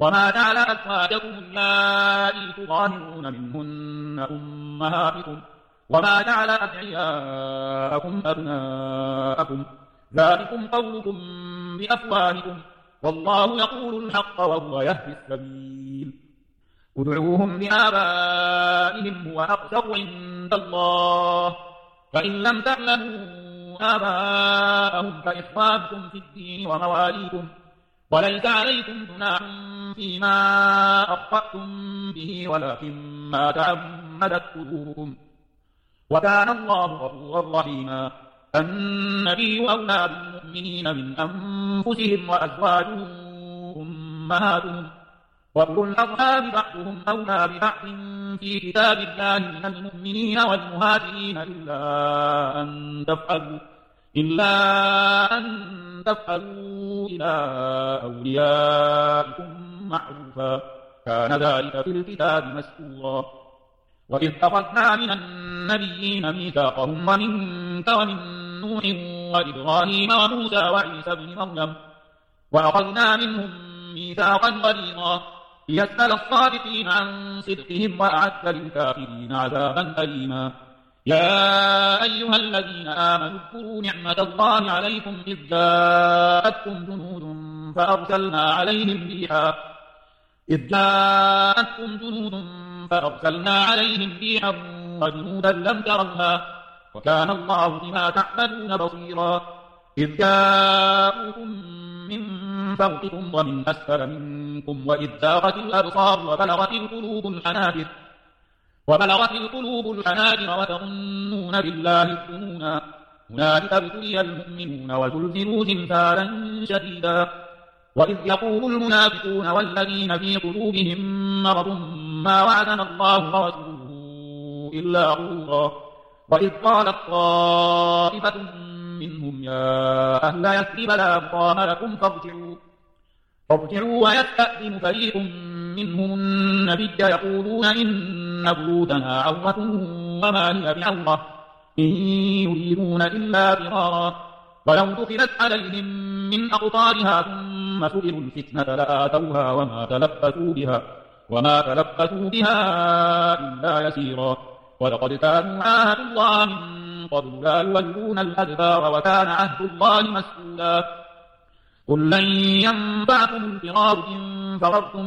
وما جعل أزواجكم اللائي تظاهرون منهن أمهاتكم وما جعل أدعياءكم أبناءكم. ذلكم قولكم بأفواهكم. والله يقول الحق وهو يهدي السبيل. ادعوهم لآبائهم هو أقسط عند الله. فإن لم تعلموا آباءهم فإخوانكم في الدين ومواليكم. وليس عليكم جناح فيما أخطأتم به ولكن ما تعمدت قلوبكم. وكان الله غفورا رحيما. النبي أولى بالمؤمنين من أنفسهم وأزواجهم أمهاتهم وأولو الأرحام بعضهم أولى ببعض في كتاب الله من المؤمنين والمهاجرين إلا أن تفعلوا إلا أن تفعلوا إلى أوليائكم معروفا. كان ذلك في الكتاب مسكورا وإذ أخذنا من النبيين ميثاقهم ومنك ومن نوح وإبراهيم وموسى وعيسى بن مريم. وأخذنا منهم ميثاقا غليظا. ليسأل الصادقين عن صدقهم وأعد للكافرين عذابا أليما. يا أيها الذين آمنوا اذكروا نعمة الله عليكم إذ جاءتكم جنود فأرسلنا عليهم ريحا إذ جاءتكم جنود فأرسلنا عليهم ريحا وجنودا لم تروها وكان الله بما تعملون بصيرا إذ جاءوكم من فوقكم ومن أسفل منكم وإذ زاغت الأبصار وبلغت القلوب الحناجر وبلغت القلوب الحناجر وتظنون بالله الظنونا. هنالك ابتلي المؤمنون وزلزلوا زلزالا شديدا. وإذ يقول المنافقون والذين في قلوبهم مرض ما وعدنا الله ورسوله إلا غرورا. وإذ قالت طائفة منهم يا أهل يثرب لا مقام لكم فارجعوا. فارجعوا ويستأذن فريق منهم النبي يقولون بيوتنا عورة وما هي بعورة إن يريدون إلا فرارا. ولو دخلت عليهم من أقطارها ثم سئلوا الفتنة لآتوها وما تلبثوا بها. وما تلبثوا بها إلا يسيرا. ولقد كانوا عاهد الله من قبل لا يولون الأدبار وكان عهد الله مسؤولا. قل لن ينفعكم الفرار إن فررتم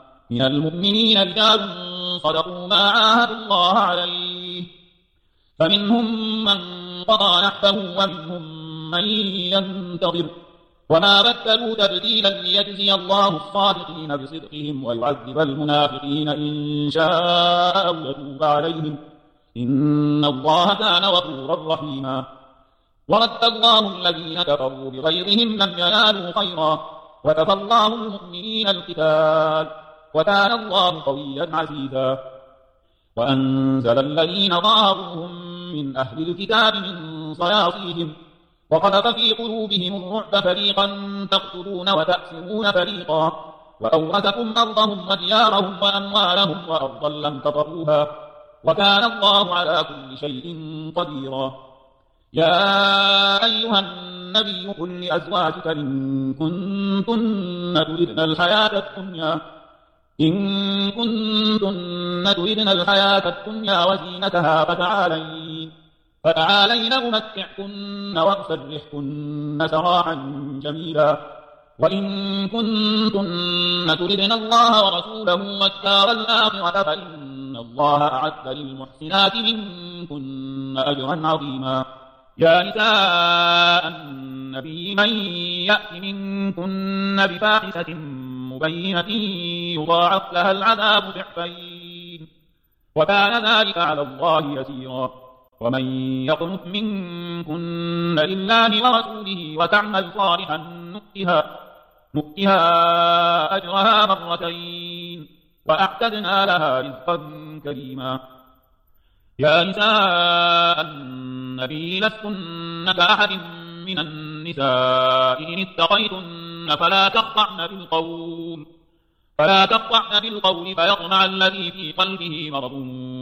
من المؤمنين رجال صدقوا ما عاهدوا الله عليه. فمنهم من قضى نحبه ومنهم من ينتظر. وما بدلوا تبديلا ليجزي الله الصادقين بصدقهم ويعذب المنافقين إن شاء أو يتوب عليهم. إن الله كان غفورا رحيما. ورد الله الذين كفروا بغيرهم لم ينالوا خيرا. وكفى الله المؤمنين القتال. وكان الله قويا عزيزا. وأنزل الذين ظاهروهم من أهل الكتاب من صياصيهم. وقذف في قلوبهم الرعب فريقا تقتلون وتأسرون فريقا. وأورثكم أرضهم وديارهم وأموالهم وأرضا لم تطروها وكان الله على كل شيء قديرا. يا أيها النبي قل لأزواجك إن كنتن تردن الحياة الدنيا. إن كنتن تردن الحياة الدنيا وزينتها فتعالين فتعالين أمتعكن وأسرحكن سراحا جميلا. وإن كنتن تردن الله ورسوله والدار الآخرة فإن الله أعد للمحسنات منكن أجرا عظيما. يا نساء النبي من يأت منكن بفاحشة مبينة يضاعف لها العذاب ضعفين. وكان ذلك على الله يسيرا. ومن يقنت منكن لله ورسوله وتعمل صالحا نؤتها, نؤتها أجرها مرتين. وأعتدنا لها رزقا كريما. يا نساء النبي لستن كأحد من النساء إن اتقيتن فلا تقطعن بالقول؟ فلا تقطعن بالقول فيطمع الذي في قلبه مرض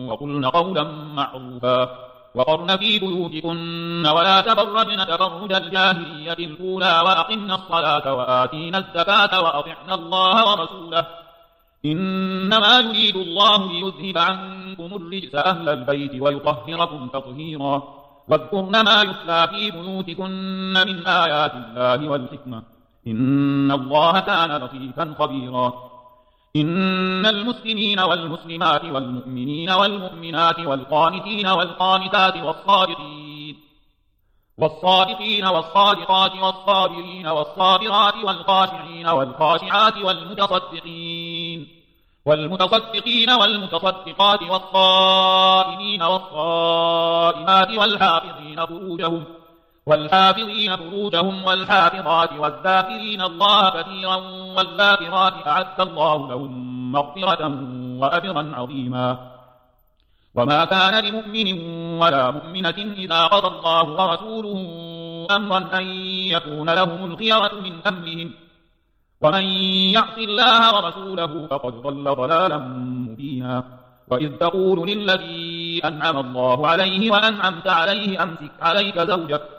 وقلن قولا معروفا وقرن في بيوتكن ولا تبرجن تبرج الجاهلية الأولى وأقمن الصلاة وآتينا الزكاة وأطعنا الله ورسوله. إنما يريد الله ليذهب عنكم الرجس أهل البيت ويطهركم تطهيرا. واذكرن ما يتلى في بيوتكن من آيات الله والحكمة. إن الله كان لطيفا خبيرا. إن المسلمين والمسلمات والمؤمنين والمؤمنات والقانتين والقانتات والصادقين. والصادقين والصادقات والصابرين والصابرات والخاشعين والخاشعات والمتصدقين. والمتصدقين والمتصدقات والصائمين والصائمات والحافظين فروجهم. والحافظين فروجهم والحافظات والذاكرين الله كثيرا والذاكرات أعد الله لهم مغفرة وأجرا عظيما. وما كان لمؤمن ولا مؤمنة إذا قضى الله ورسوله أمرا أن يكون لهم الخيرة من أمرهم. ومن يعص الله ورسوله فقد ضل ضلالا مبينا. وإذ تقول للذي أنعم الله عليه وأنعمت عليه أمسك عليك زوجك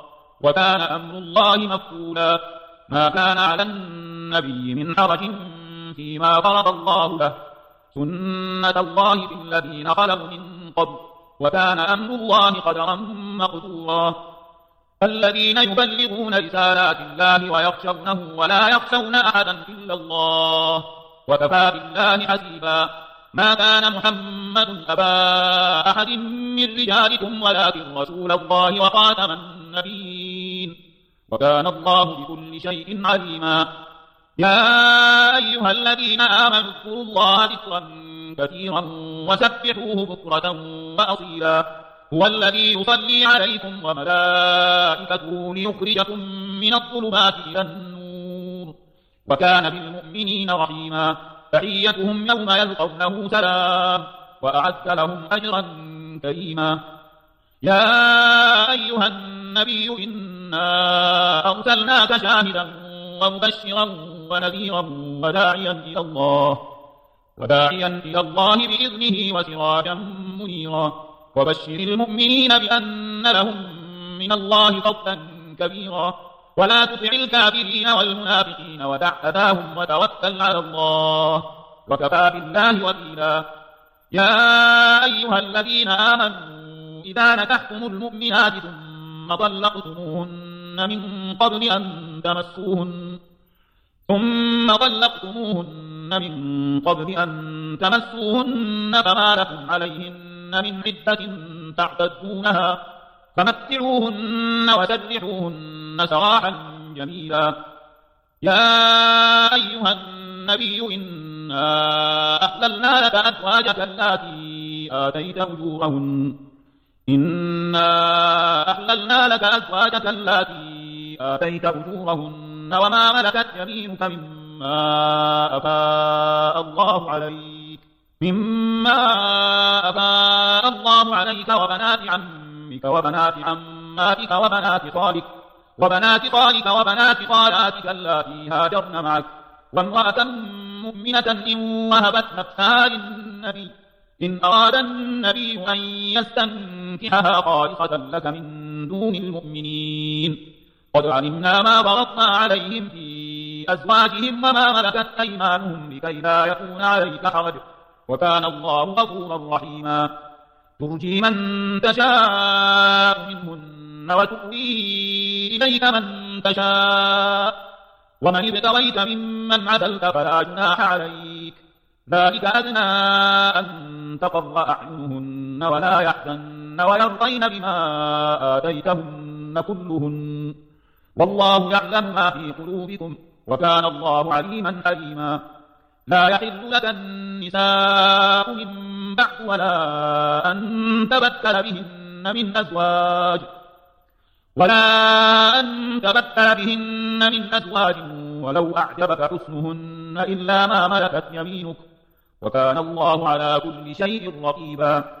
وكان أمر الله مفعولا. ما كان على النبي من حرج فيما فرض الله له. سنة الله في الذين خلوا من قبل. وكان أمر الله قدرا مقدورا. الذين يبلغون رسالات الله ويخشونه ولا يخشون أحدا إلا الله. وكفى بالله حسيبا. ما كان محمد أبا أحد من رجالكم ولكن رسول الله وخاتم النبيين. وكان الله بكل شيء عليما. يا أيها الذين آمنوا اذكروا الله ذكرا كثيرا وسبحوه بكرة وأصيلا. هو الذي يصلي عليكم وملائكته ليخرجكم من الظلمات إلى النور. وكان بالمؤمنين رحيما. تحيتهم يوم يلقونه سلام. وأعد لهم أجرا كريما. يا أيها النبي إنا أرسلناك شاهدا ومبشرا ونذيرا وداعيا إلى الله وداعيا إلى الله بإذنه وسراجا منيرا. وبشر المؤمنين بأن لهم من الله فضلا كبيرا. ولا تطع الكافرين والمنافقين ودع أذاهم وتوكل على الله وكفى بالله وكيلا. يا أيها الذين آمنوا إذا نكحتم المؤمنات ثم طلقتموهن من قبل أن تمسوهن ثم طلقتموهن من قبل أن تمسوهن فما لكم عليهن من عدة تعتدونها فمتعوهن وسرحوهن سراحا جميلا يا أيها النبي إنا أحللنا لك أزواجك التي آتيت أجورهن إنا أحللنا لك أزواجك التي آتيت أجورهن وما ملكت يمينك مما أفاء الله عليك مما أفاء الله عليك وبنات عمك وبنات عماتك وبنات خالك وبنات خالك وبنات خالاتك اللاتي هاجرن معك. وامرأة مؤمنة إن وهبت نفسها للنبي إن أراد النبي أن يستنكحها خالصة لك من دون المؤمنين. قد علمنا ما ضغطنا عليهم في أزواجهم وما ملكت أيمانهم لكي لا يكون عليك حرج. وكان الله غفورا رحيما. ترجي من تشاء منهن وتؤوي إليك من تشاء. ومن ابتغيت ممن عدلت فلا جناح عليك. ذلك أدنى أن تقر أعينهن ولا يحزن. ويرضين بما آتيتهن كلهن والله يعلم ما في قلوبكم وكان الله عليما حليما لا يحل لك النساء من بعد ولا أن تبتل بهن من أزواج ولا أن تبتل بهن من أزواج ولو أعجبك حسنهن إلا ما ملكت يمينك وكان الله على كل شيء رقيبا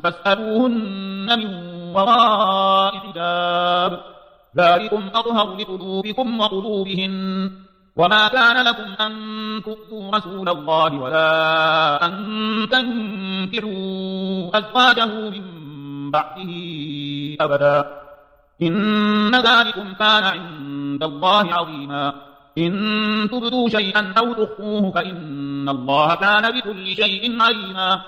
فاسألوهن من وراء حجاب. ذلكم أظهر لقلوبكم وقلوبهن. وما كان لكم أن تؤذوا رسول الله ولا أن تنكروا أزواجه من بعده أبدا. إن ذلكم كان عند الله عظيما. إن تبدوا شيئا أو تخفوه فإن الله كان بكل شيء عليما.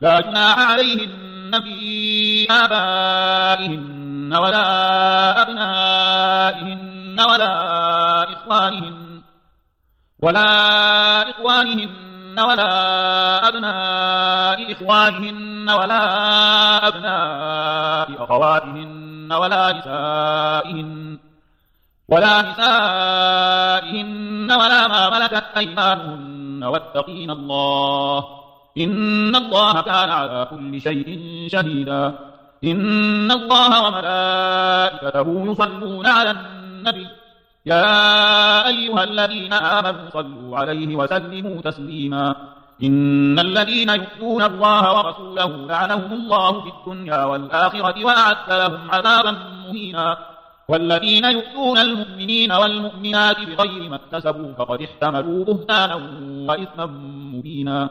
لا جناح عليهن في آبائهن ولا أبنائهن ولا إخوانهن ولا إخوانهن ولا أبناء إخوانهن ولا أبناء أخواتهن ولا نسائهن ولا نسائهن ولا ما ملكت أيمانهن واتقين الله. إن الله كان على كل شيء شهيدا. إن الله وملائكته يصلون على النبي. يا أيها الذين آمنوا صلوا عليه وسلموا تسليما. إن الذين يؤذون الله ورسوله لعنهم الله في الدنيا والآخرة وأعد لهم عذابا مهينا. والذين يؤذون المؤمنين والمؤمنات بغير ما اكتسبوا فقد احتملوا بهتانا وإثما مبينا.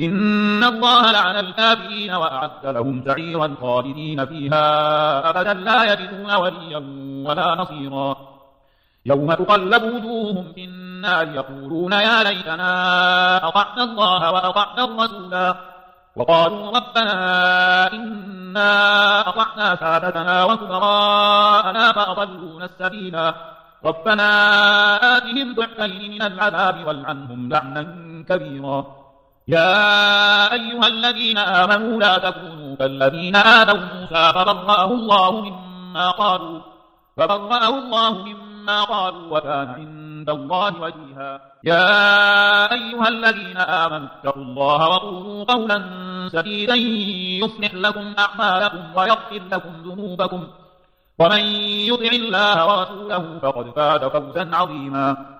إن الله لعن الكافرين وأعد لهم سعيرا خالدين فيها أبدا لا يجدون وليا ولا نصيرا يوم تقلب وجوههم في النار يقولون يا ليتنا أطعنا الله وأطعنا الرسولا وقالوا ربنا إنا أطعنا سادتنا وكبراءنا فأضلونا السبيلا ربنا آتهم ضعفين من العذاب والعنهم لعنا كبيرا يا أيها الذين آمنوا لا تكونوا كالذين آذوا موسى فبرأه الله مما قالوا فبرأه الله مما قالوا وكان عند الله وجيها. يا أيها الذين آمنوا اتقوا الله وقولوا قولا سديدا يصلح لكم أعمالكم ويغفر لكم ذنوبكم. ومن يطع الله ورسوله فقد فات فوزا عظيما.